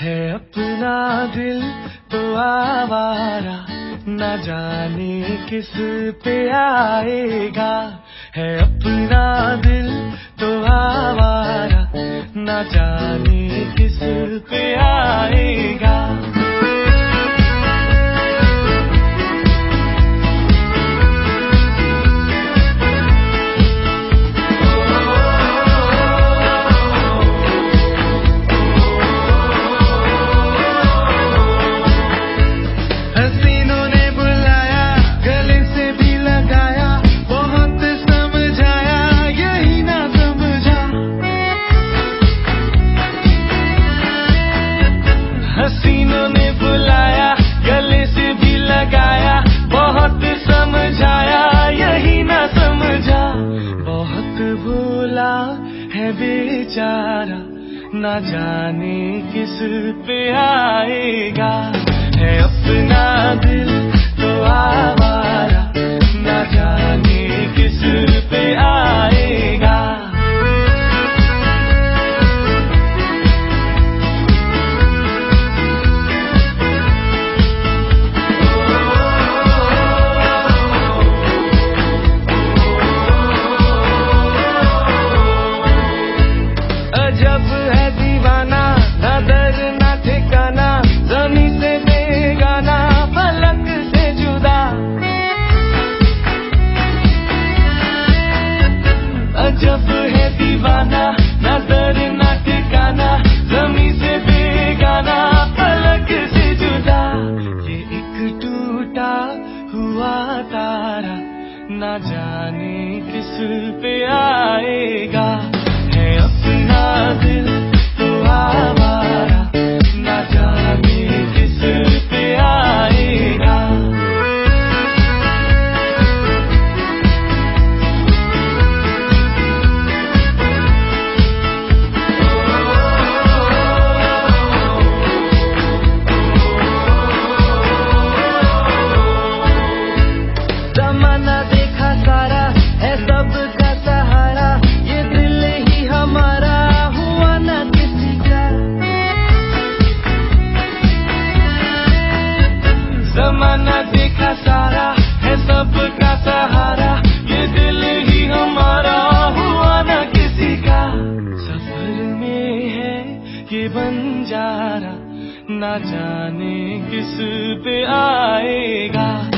है अपना दिल तो आवारा, न जाने किस पे आएगा। है अपना दिल तो आवारा, न जाने किस पे आएगा। है बेचारा ना जाने किस पे आएगा। न जाने किस पे न जाने किस पे आएगा।